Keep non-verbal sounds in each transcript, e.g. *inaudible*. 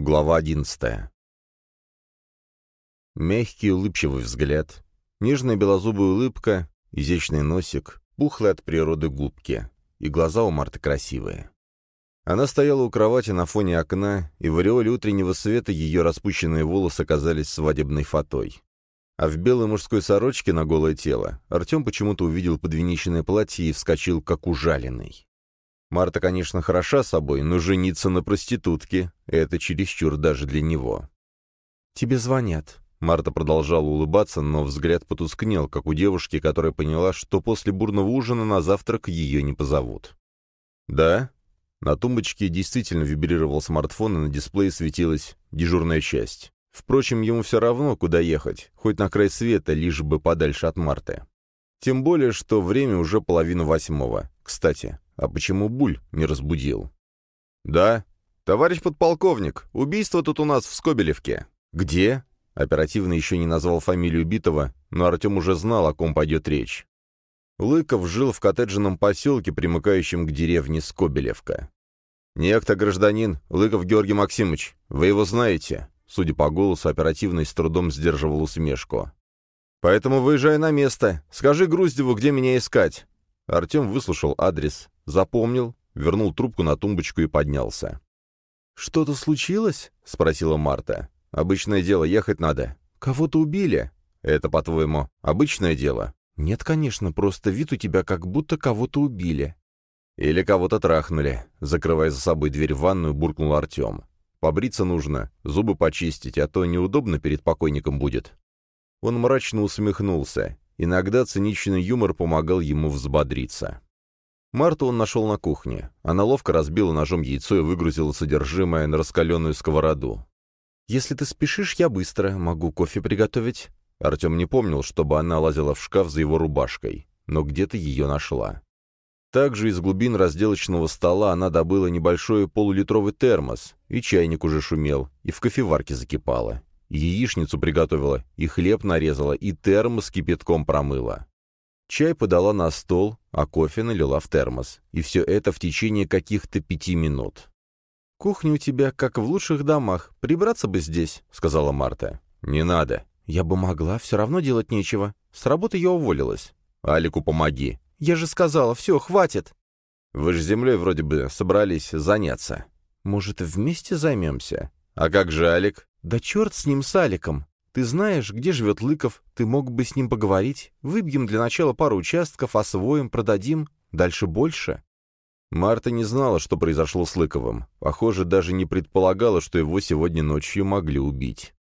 Глава одиннадцатая. Мягкий улыбчивый взгляд, нежная белозубая улыбка, изящный носик, пухлые от природы губки, и глаза у Марты красивые. Она стояла у кровати на фоне окна, и в ореоле утреннего света ее распущенные волосы казались свадебной фатой. А в белой мужской сорочке на голое тело Артем почему-то увидел подвенечное платье и вскочил, как ужаленный. Марта, конечно, хороша собой, но жениться на проститутке — это чересчур даже для него. «Тебе звонят». Марта продолжала улыбаться, но взгляд потускнел, как у девушки, которая поняла, что после бурного ужина на завтрак ее не позовут. «Да?» На тумбочке действительно вибрировал смартфон, и на дисплее светилась дежурная часть. Впрочем, ему все равно, куда ехать, хоть на край света, лишь бы подальше от Марты. Тем более, что время уже половина восьмого. Кстати, а почему Буль не разбудил? «Да. Товарищ подполковник, убийство тут у нас в Скобелевке». «Где?» Оперативно еще не назвал фамилию убитого, но Артем уже знал, о ком пойдет речь. Лыков жил в коттеджном поселке, примыкающем к деревне Скобелевка. «Некто гражданин, Лыков Георгий Максимович, вы его знаете?» Судя по голосу, оперативный с трудом сдерживал усмешку. «Поэтому выезжай на место. Скажи Груздеву, где меня искать». Артем выслушал адрес, запомнил, вернул трубку на тумбочку и поднялся. «Что-то случилось?» — спросила Марта. «Обычное дело, ехать надо». «Кого-то убили?» «Это, по-твоему, обычное дело?» «Нет, конечно, просто вид у тебя, как будто кого-то убили». «Или кого-то трахнули», — закрывая за собой дверь в ванную, буркнул Артем. Побриться нужно, зубы почистить, а то неудобно перед покойником будет». Он мрачно усмехнулся. Иногда циничный юмор помогал ему взбодриться. Марту он нашел на кухне. Она ловко разбила ножом яйцо и выгрузила содержимое на раскаленную сковороду. «Если ты спешишь, я быстро. Могу кофе приготовить». Артем не помнил, чтобы она лазила в шкаф за его рубашкой, но где-то ее нашла. Также из глубин разделочного стола она добыла небольшой полулитровый термос, и чайник уже шумел, и в кофеварке закипала. И яичницу приготовила, и хлеб нарезала, и термос кипятком промыла. Чай подала на стол, а кофе налила в термос. И все это в течение каких-то пяти минут. «Кухня у тебя, как в лучших домах. Прибраться бы здесь», — сказала Марта. «Не надо». «Я бы могла, все равно делать нечего. С работы я уволилась». «Алику помоги», «Я же сказала, все, хватит!» «Вы же землей вроде бы собрались заняться». «Может, вместе займемся?» «А как же Алик?» «Да черт с ним, с Аликом! Ты знаешь, где живет Лыков, ты мог бы с ним поговорить. Выбьем для начала пару участков, освоим, продадим. Дальше больше». Марта не знала, что произошло с Лыковым. Похоже, даже не предполагала, что его сегодня ночью могли убить.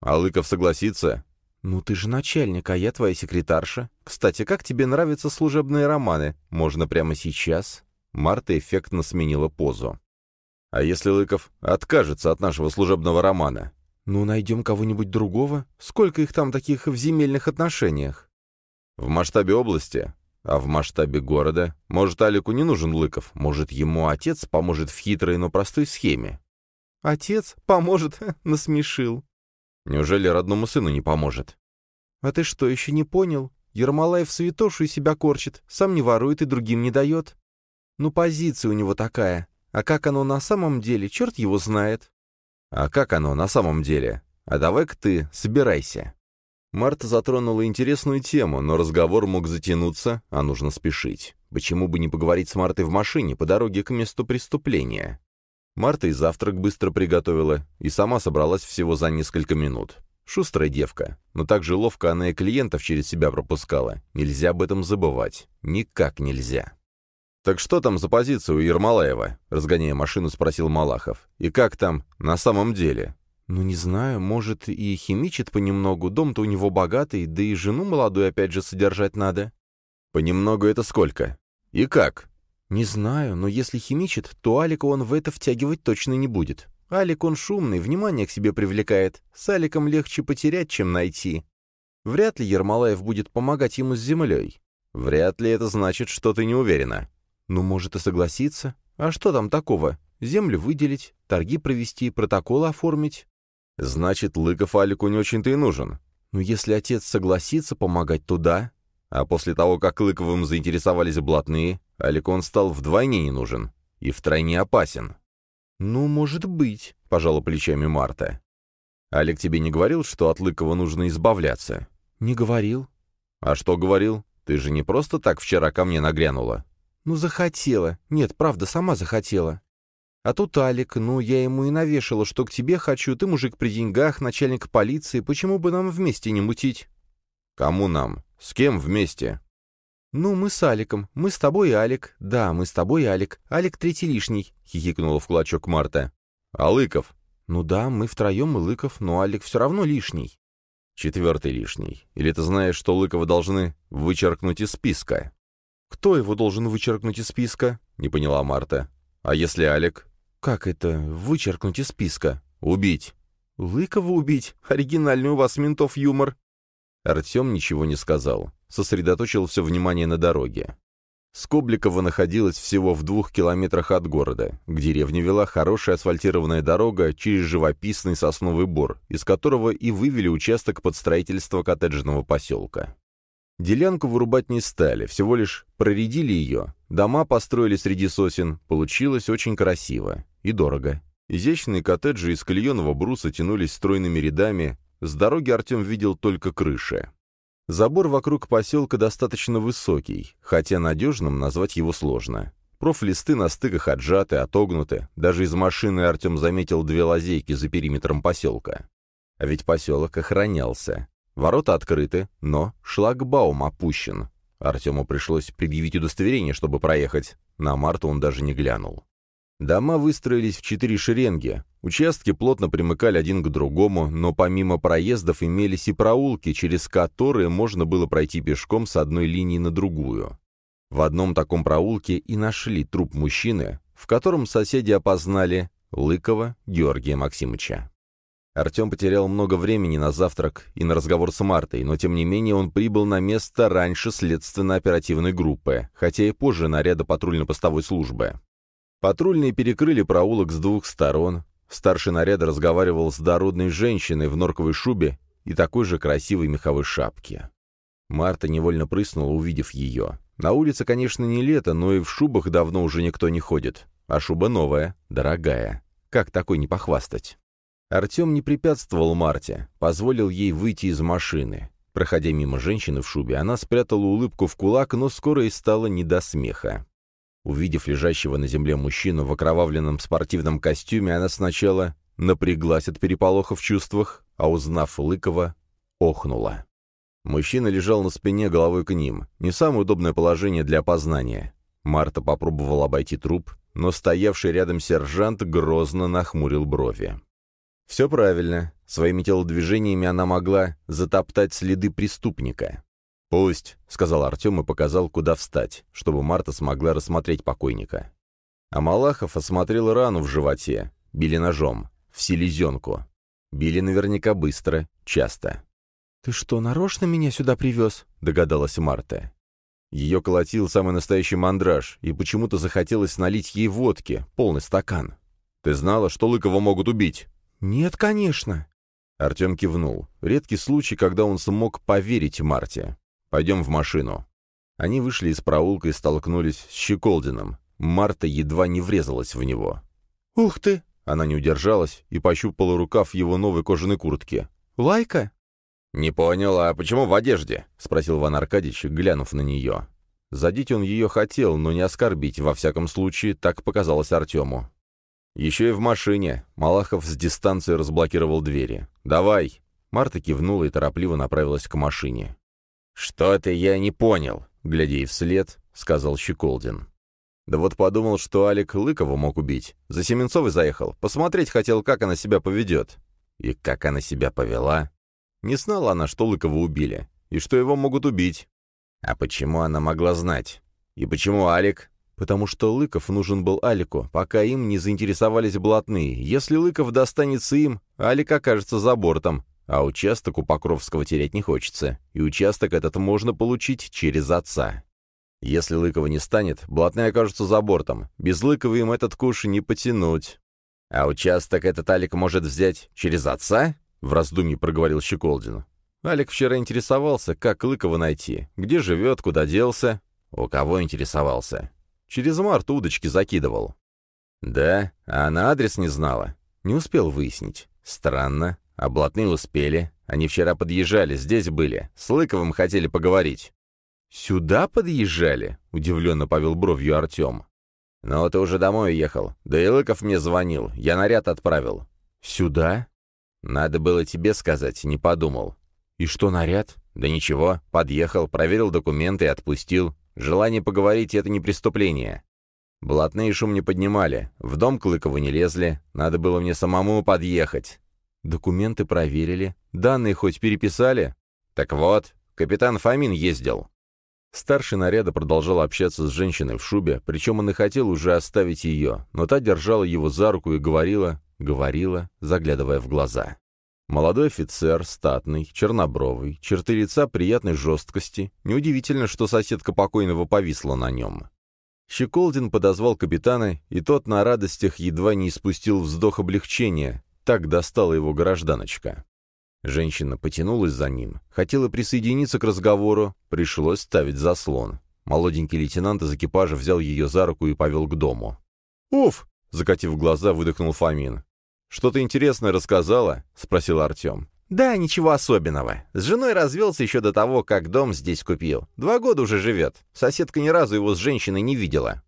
«А Лыков согласится?» «Ну ты же начальник, а я твоя секретарша. Кстати, как тебе нравятся служебные романы? Можно прямо сейчас?» Марта эффектно сменила позу. «А если Лыков откажется от нашего служебного романа?» «Ну, найдем кого-нибудь другого. Сколько их там таких в земельных отношениях?» «В масштабе области? А в масштабе города? Может, Алику не нужен Лыков? Может, ему отец поможет в хитрой, но простой схеме?» «Отец? Поможет?» *laughs* — насмешил. Неужели родному сыну не поможет? А ты что, еще не понял? Ермолаев святошу из себя корчит, сам не ворует и другим не дает. Ну, позиция у него такая. А как оно на самом деле, черт его знает. А как оно на самом деле? А давай-ка ты собирайся. Марта затронула интересную тему, но разговор мог затянуться, а нужно спешить. Почему бы не поговорить с Мартой в машине по дороге к месту преступления? Марта и завтрак быстро приготовила, и сама собралась всего за несколько минут. Шустрая девка, но так же ловко она и клиентов через себя пропускала. Нельзя об этом забывать. Никак нельзя. «Так что там за позиция у Ермолаева?» — разгоняя машину, спросил Малахов. «И как там на самом деле?» «Ну, не знаю, может, и химичит понемногу. Дом-то у него богатый, да и жену молодую опять же содержать надо». «Понемногу это сколько? И как?» «Не знаю, но если химичит, то Алика он в это втягивать точно не будет. Алик он шумный, внимание к себе привлекает. С Аликом легче потерять, чем найти. Вряд ли Ермолаев будет помогать ему с землей. Вряд ли это значит, что ты не уверена. Ну, может и согласиться. А что там такого? Землю выделить, торги провести, протоколы оформить. Значит, Лыков Алику не очень-то и нужен. Ну, если отец согласится помогать туда. А после того, как Лыковым заинтересовались блатные, Аликон стал вдвойне не нужен и втройне опасен. «Ну, может быть», — пожала плечами Марта. «Алик тебе не говорил, что от Лыкова нужно избавляться?» «Не говорил». «А что говорил? Ты же не просто так вчера ко мне нагрянула?» «Ну, захотела. Нет, правда, сама захотела. А тут Алик, ну, я ему и навешала, что к тебе хочу, ты мужик при деньгах, начальник полиции, почему бы нам вместе не мутить?» «Кому нам? С кем вместе?» «Ну, мы с Аликом. Мы с тобой Алик. Да, мы с тобой Алик. Алик третий лишний», — хихикнула в кулачок Марта. «А Лыков?» «Ну да, мы втроем и Лыков, но Алик все равно лишний». «Четвертый лишний. Или ты знаешь, что Лыкова должны вычеркнуть из списка?» «Кто его должен вычеркнуть из списка?» — не поняла Марта. «А если Алик?» «Как это вычеркнуть из списка?» «Убить». «Лыкова убить? Оригинальный у вас ментов юмор». Артем ничего не сказал сосредоточил все внимание на дороге. Скобликово находилась всего в двух километрах от города. К деревне вела хорошая асфальтированная дорога через живописный сосновый бор, из которого и вывели участок под строительство коттеджного поселка. Делянку вырубать не стали, всего лишь проредили ее. Дома построили среди сосен, получилось очень красиво и дорого. Изящные коттеджи из клееного бруса тянулись стройными рядами, с дороги Артем видел только крыши. Забор вокруг поселка достаточно высокий, хотя надежным назвать его сложно. Профлисты на стыках отжаты, отогнуты. Даже из машины Артем заметил две лазейки за периметром поселка. А ведь поселок охранялся. Ворота открыты, но шлагбаум опущен. Артему пришлось предъявить удостоверение, чтобы проехать. На Марту он даже не глянул. Дома выстроились в четыре шеренги. Участки плотно примыкали один к другому, но помимо проездов имелись и проулки, через которые можно было пройти пешком с одной линии на другую. В одном таком проулке и нашли труп мужчины, в котором соседи опознали Лыкова Георгия Максимовича. Артем потерял много времени на завтрак и на разговор с Мартой, но тем не менее он прибыл на место раньше следственно-оперативной группы, хотя и позже наряда патрульно-постовой службы. Патрульные перекрыли проулок с двух сторон. Старший наряд разговаривал с дородной женщиной в норковой шубе и такой же красивой меховой шапке. Марта невольно прыснула, увидев ее. На улице, конечно, не лето, но и в шубах давно уже никто не ходит. А шуба новая, дорогая. Как такой не похвастать? Артем не препятствовал Марте, позволил ей выйти из машины. Проходя мимо женщины в шубе, она спрятала улыбку в кулак, но скоро и стало не до смеха. Увидев лежащего на земле мужчину в окровавленном спортивном костюме, она сначала напряглась от переполоха в чувствах, а узнав Лыкова, охнула. Мужчина лежал на спине головой к ним. Не самое удобное положение для опознания. Марта попробовала обойти труп, но стоявший рядом сержант грозно нахмурил брови. Все правильно. Своими телодвижениями она могла затоптать следы преступника. «Пусть», — сказал Артем и показал, куда встать, чтобы Марта смогла рассмотреть покойника. А Малахов осмотрел рану в животе, били ножом, в селезенку. Били наверняка быстро, часто. «Ты что, нарочно меня сюда привез?» — догадалась Марта. Ее колотил самый настоящий мандраж, и почему-то захотелось налить ей водки, полный стакан. «Ты знала, что Лыкова могут убить?» «Нет, конечно». Артем кивнул. Редкий случай, когда он смог поверить Марте. Пойдем в машину». Они вышли из проулка и столкнулись с Щеколдиным. Марта едва не врезалась в него. «Ух ты!» Она не удержалась и пощупала рукав его новой кожаной куртки. «Лайка?» «Не понял, а почему в одежде?» — спросил Иван Аркадьевич, глянув на нее. Задеть он ее хотел, но не оскорбить, во всяком случае, так показалось Артему. «Еще и в машине». Малахов с дистанции разблокировал двери. «Давай». Марта кивнула и торопливо направилась к машине. «Что-то я не понял», — глядя ей вслед, — сказал Щеколдин. «Да вот подумал, что Алик Лыкова мог убить. За Семенцовой заехал. Посмотреть хотел, как она себя поведет». И как она себя повела? Не знала она, что Лыкова убили, и что его могут убить. А почему она могла знать? И почему Алик? Потому что Лыков нужен был Алику, пока им не заинтересовались блатные. Если Лыков достанется им, Алик окажется за бортом, а участок у Покровского терять не хочется, и участок этот можно получить через отца. Если Лыкова не станет, блатные окажутся за бортом. Без Лыкова им этот куш не потянуть. А участок этот Алик может взять через отца? В раздумье проговорил Щеколдин. Алик вчера интересовался, как Лыкова найти, где живет, куда делся. У кого интересовался? Через Марту удочки закидывал. «Да? А она адрес не знала?» «Не успел выяснить». «Странно. А блатные успели. Они вчера подъезжали, здесь были. С Лыковым хотели поговорить». «Сюда подъезжали?» — удивленно повел бровью Артем. «Ну, ты уже домой уехал. Да и Лыков мне звонил. Я наряд отправил». «Сюда?» «Надо было тебе сказать, не подумал». «И что наряд?» «Да ничего. Подъехал, проверил документы и отпустил. Желание поговорить — это не преступление. Блатные шум не поднимали, в дом Клыкова не лезли, надо было мне самому подъехать. Документы проверили, данные хоть переписали? Так вот, капитан Фомин ездил. Старший наряда продолжал общаться с женщиной в шубе, причем он и хотел уже оставить ее, но та держала его за руку и говорила, говорила, заглядывая в глаза. Молодой офицер, статный, чернобровый, черты лица приятной жесткости. Неудивительно, что соседка покойного повисла на нем. Щеколдин подозвал капитана, и тот на радостях едва не испустил вздох облегчения, так достала его гражданочка. Женщина потянулась за ним, хотела присоединиться к разговору, пришлось ставить заслон. Молоденький лейтенант из экипажа взял ее за руку и повел к дому. «Уф!» — закатив глаза, выдохнул Фомин. «Что-то интересное рассказала?» — спросил Артем. «Да, ничего особенного. С женой развелся еще до того, как дом здесь купил. Два года уже живет. Соседка ни разу его с женщиной не видела».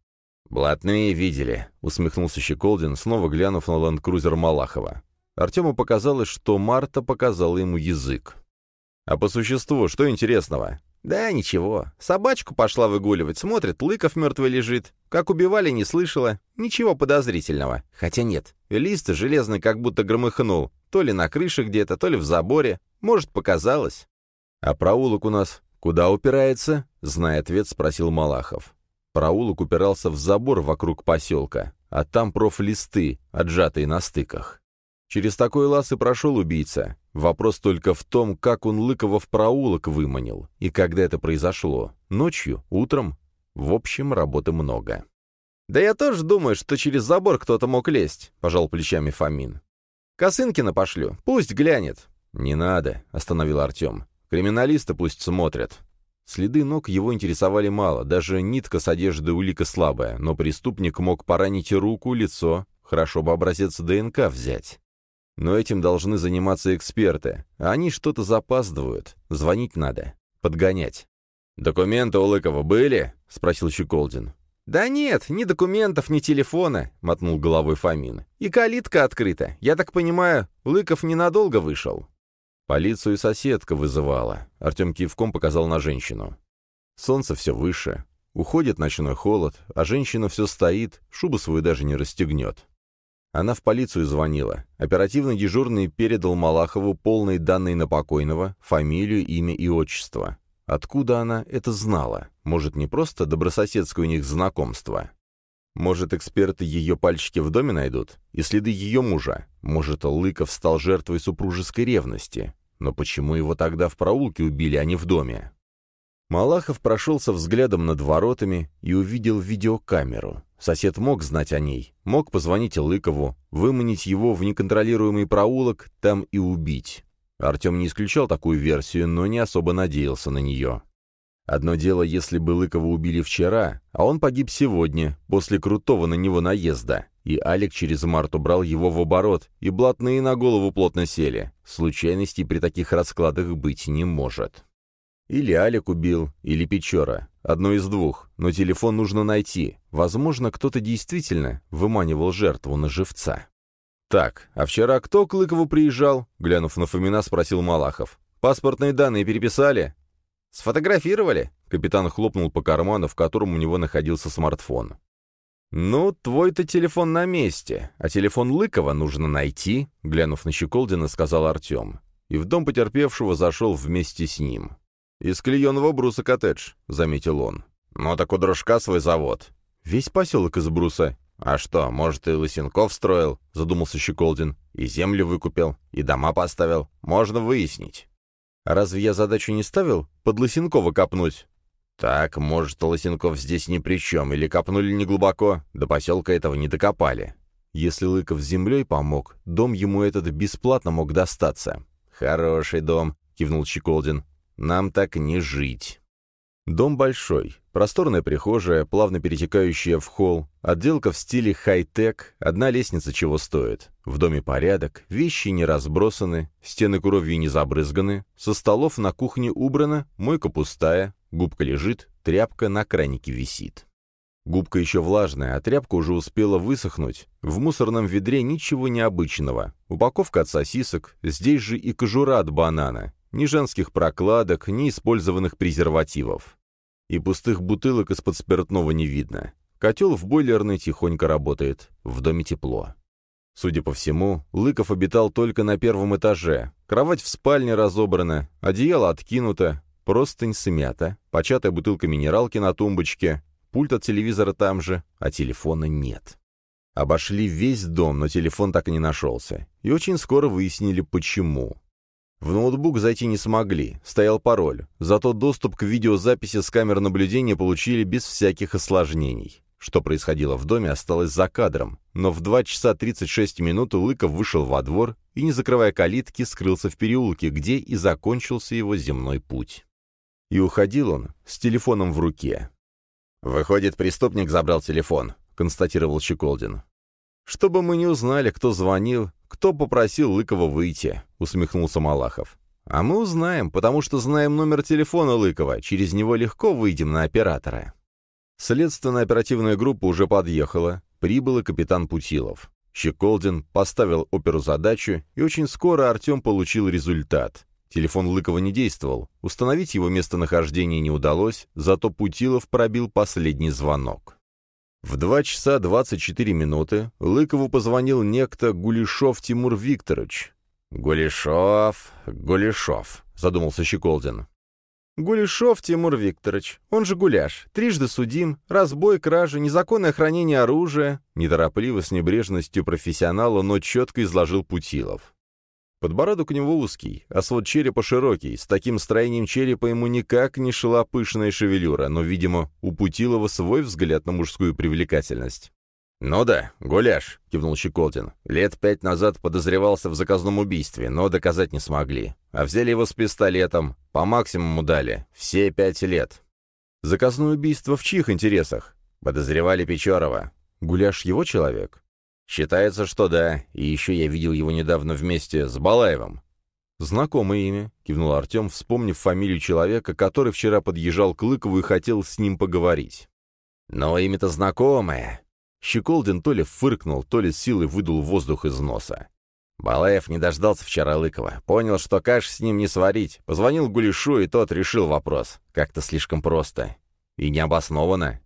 «Блатные видели», — усмехнулся Щеколдин, снова глянув на ленд-крузер Малахова. Артему показалось, что Марта показала ему язык. «А по существу, что интересного?» «Да, ничего. Собачку пошла выгуливать, смотрит, Лыков мертвый лежит. Как убивали, не слышала. Ничего подозрительного. Хотя нет, лист железный как будто громыхнул. То ли на крыше где-то, то ли в заборе. Может, показалось». «А проулок у нас куда упирается?» — зная ответ, спросил Малахов. Проулок упирался в забор вокруг поселка, а там профлисты, отжатые на стыках. Через такой лаз и прошел убийца. Вопрос только в том, как он Лыкова в проулок выманил, и когда это произошло. Ночью, утром. В общем, работы много. «Да я тоже думаю, что через забор кто-то мог лезть», — пожал плечами Фомин. «Косынкина пошлю, пусть глянет». «Не надо», — остановил Артем. «Криминалисты пусть смотрят». Следы ног его интересовали мало, даже нитка с одежды улика слабая, но преступник мог поранить руку, лицо, хорошо бы образец ДНК взять. Но этим должны заниматься эксперты, они что-то запаздывают. Звонить надо. Подгонять. «Документы у Лыкова были?» — спросил Щеколдин. «Да нет, ни документов, ни телефона», — мотнул головой Фомин. «И калитка открыта. Я так понимаю, Лыков ненадолго вышел». Полицию соседка вызывала. Артем кивком показал на женщину. Солнце все выше. Уходит ночной холод, а женщина все стоит, шубу свою даже не расстегнет. Она в полицию звонила. Оперативный дежурный передал Малахову полные данные на покойного, фамилию, имя и отчество. Откуда она это знала? Может, не просто добрососедское у них знакомство? Может, эксперты ее пальчики в доме найдут? И следы ее мужа? Может, Лыков стал жертвой супружеской ревности? Но почему его тогда в проулке убили, а не в доме? Малахов прошелся взглядом над воротами и увидел видеокамеру. Сосед мог знать о ней, мог позвонить Лыкову, выманить его в неконтролируемый проулок, там и убить. Артем не исключал такую версию, но не особо надеялся на нее. Одно дело, если бы Лыкова убили вчера, а он погиб сегодня, после крутого на него наезда, и Алик через Марту брал его в оборот, и блатные на голову плотно сели. Случайностей при таких раскладах быть не может. Или Алик убил, или Печора. Одно из двух, но телефон нужно найти. Возможно, кто-то действительно выманивал жертву на живца. «Так, а вчера кто к Лыкову приезжал?» Глянув на Фомина, спросил Малахов. «Паспортные данные переписали?» «Сфотографировали?» Капитан хлопнул по карману, в котором у него находился смартфон. «Ну, твой-то телефон на месте, а телефон Лыкова нужно найти», глянув на Щеколдина, сказал Артем. И в дом потерпевшего зашел вместе с ним. «Из клееного бруса коттедж», — заметил он. «Ну так у дружка свой завод». «Весь поселок из бруса». «А что, может, и Лысенков строил?» — задумался Щеколдин. «И землю выкупил, и дома поставил. Можно выяснить». «А разве я задачу не ставил? Под Лысенкова копнуть?» «Так, может, Лысенков здесь ни при чем, или копнули неглубоко, до поселка этого не докопали». Если Лыков с землей помог, дом ему этот бесплатно мог достаться. «Хороший дом», — кивнул Щеколдин. Нам так не жить. Дом большой, Просторная прихожая, плавно перетекающая в холл, отделка в стиле хай-тек, одна лестница чего стоит. В доме порядок, вещи не разбросаны, стены кровью не забрызганы, со столов на кухне убрано, мойка пустая, губка лежит, тряпка на кранике висит. Губка еще влажная, а тряпка уже успела высохнуть. В мусорном ведре ничего необычного. Упаковка от сосисок, здесь же и кожура от банана. Ни женских прокладок, ни использованных презервативов и пустых бутылок из-под спиртного не видно. Котел в бойлерной тихонько работает, в доме тепло. Судя по всему, Лыков обитал только на первом этаже. Кровать в спальне разобрана, одеяло откинуто, простынь смята, початая бутылка минералки на тумбочке, пульт от телевизора там же, а телефона нет. Обошли весь дом, но телефон так и не нашелся. И очень скоро выяснили, почему. В ноутбук зайти не смогли, стоял пароль, зато доступ к видеозаписи с камер наблюдения получили без всяких осложнений. Что происходило в доме, осталось за кадром, но в 2 часа 36 минут Лыков вышел во двор и, не закрывая калитки, скрылся в переулке, где и закончился его земной путь. И уходил он с телефоном в руке. «Выходит, преступник забрал телефон», — констатировал Щеколдин. «Чтобы мы не узнали, кто звонил, кто попросил Лыкова выйти», — усмехнулся Малахов. «А мы узнаем, потому что знаем номер телефона Лыкова, через него легко выйдем на оператора». Следственная оперативная группа уже подъехала, прибыл и капитан Путилов. Щеколдин поставил оперу задачу, и очень скоро Артем получил результат. Телефон Лыкова не действовал, установить его местонахождение не удалось, зато Путилов пробил последний звонок. В 2 часа 24 минуты Лыкову позвонил некто Гулешов Тимур Викторович. «Гулешов, Гулешов», — задумался Щеколдин. «Гулешов Тимур Викторович, он же Гуляш, трижды судим, разбой, кража, незаконное хранение оружия», неторопливо с небрежностью профессионала, но четко изложил Путилов. Подбородок у него узкий, а свод черепа широкий. С таким строением черепа ему никак не шла пышная шевелюра, но, видимо, у Путилова свой взгляд на мужскую привлекательность. «Ну да, гуляш», — кивнул Щеколдин. «Лет пять назад подозревался в заказном убийстве, но доказать не смогли. А взяли его с пистолетом, по максимуму дали, все пять лет». «Заказное убийство в чьих интересах?» «Подозревали Печорова». «Гуляш его человек?» «Считается, что да, и еще я видел его недавно вместе с Балаевым». «Знакомое имя», — кивнул Артем, вспомнив фамилию человека, который вчера подъезжал к Лыкову и хотел с ним поговорить. «Но имя-то знакомое». Щеколдин то ли фыркнул, то ли с силой выдул воздух из носа. Балаев не дождался вчера Лыкова. Понял, что каш с ним не сварить. Позвонил Гулешу, и тот решил вопрос. Как-то слишком просто. И необоснованно.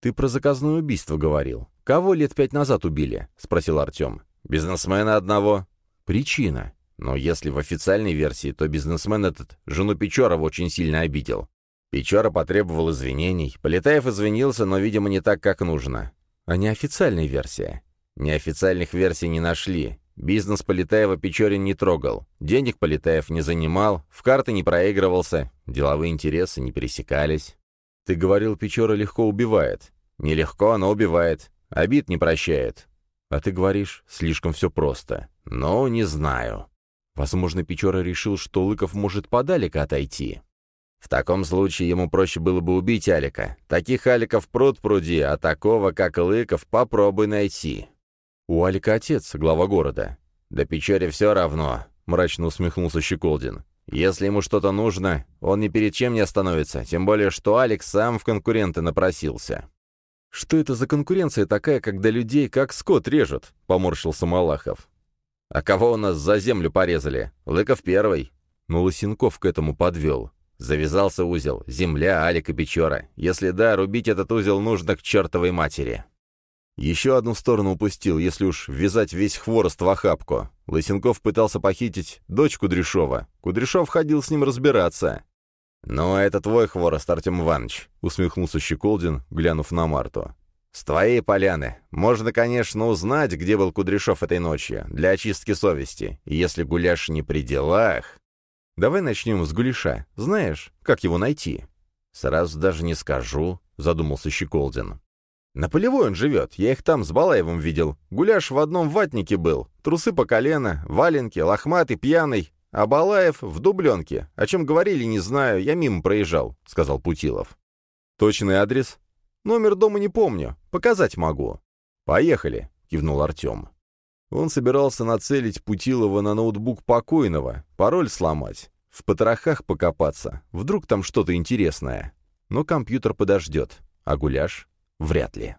«Ты про заказное убийство говорил. Кого лет пять назад убили?» — спросил Артем. «Бизнесмена одного». «Причина. Но если в официальной версии, то бизнесмен этот жену Печорова очень сильно обидел. Печора потребовал извинений. Полетаев извинился, но, видимо, не так, как нужно. А неофициальная версия? Неофициальных версий не нашли. Бизнес Полетаева Печорин не трогал. Денег Полетаев не занимал, в карты не проигрывался, деловые интересы не пересекались. Ты говорил, Печора легко убивает. Нелегко, но убивает. Обид не прощает. А ты говоришь, слишком все просто. Но не знаю. Возможно, Печора решил, что Лыков может подалека отойти. В таком случае ему проще было бы убить Алика. Таких Аликов пруд пруди, а такого, как Лыков, попробуй найти. У Алика отец, глава города. Да Печоре все равно, мрачно усмехнулся Щеколдин. Если ему что-то нужно, он ни перед чем не остановится, тем более, что Алекс сам в конкуренты напросился. «Что это за конкуренция такая, когда людей как скот режут?» — поморщился Малахов. «А кого у нас за землю порезали? Лыков первый». Но Лысенков к этому подвел. Завязался узел. Земля, Алика Печора. Если да, рубить этот узел нужно к чертовой матери. Еще одну сторону упустил, если уж ввязать весь хворост в охапку. Лысенков пытался похитить дочь Кудряшова. Кудряшов ходил с ним разбираться. «Ну, это твой хворост, Артем Иванович», — усмехнулся Щеколдин, глянув на Марту. «С твоей поляны. Можно, конечно, узнать, где был Кудряшов этой ночью, для очистки совести. Если гуляш не при делах...» «Давай начнем с гуляша. Знаешь, как его найти?» «Сразу даже не скажу», — задумался Щеколдин. «На полевой он живет, я их там с Балаевым видел. Гуляш в одном ватнике был, трусы по колено, валенки, лохматый, пьяный, а Балаев в дубленке. О чем говорили, не знаю, я мимо проезжал», — сказал Путилов. Точный адрес? Номер дома не помню. Показать могу. Поехали, кивнул Артем. Он собирался нацелить Путилова на ноутбук покойного, пароль сломать, в потрохах покопаться, вдруг там что-то интересное. Но компьютер подождет, а гуляш — вряд ли.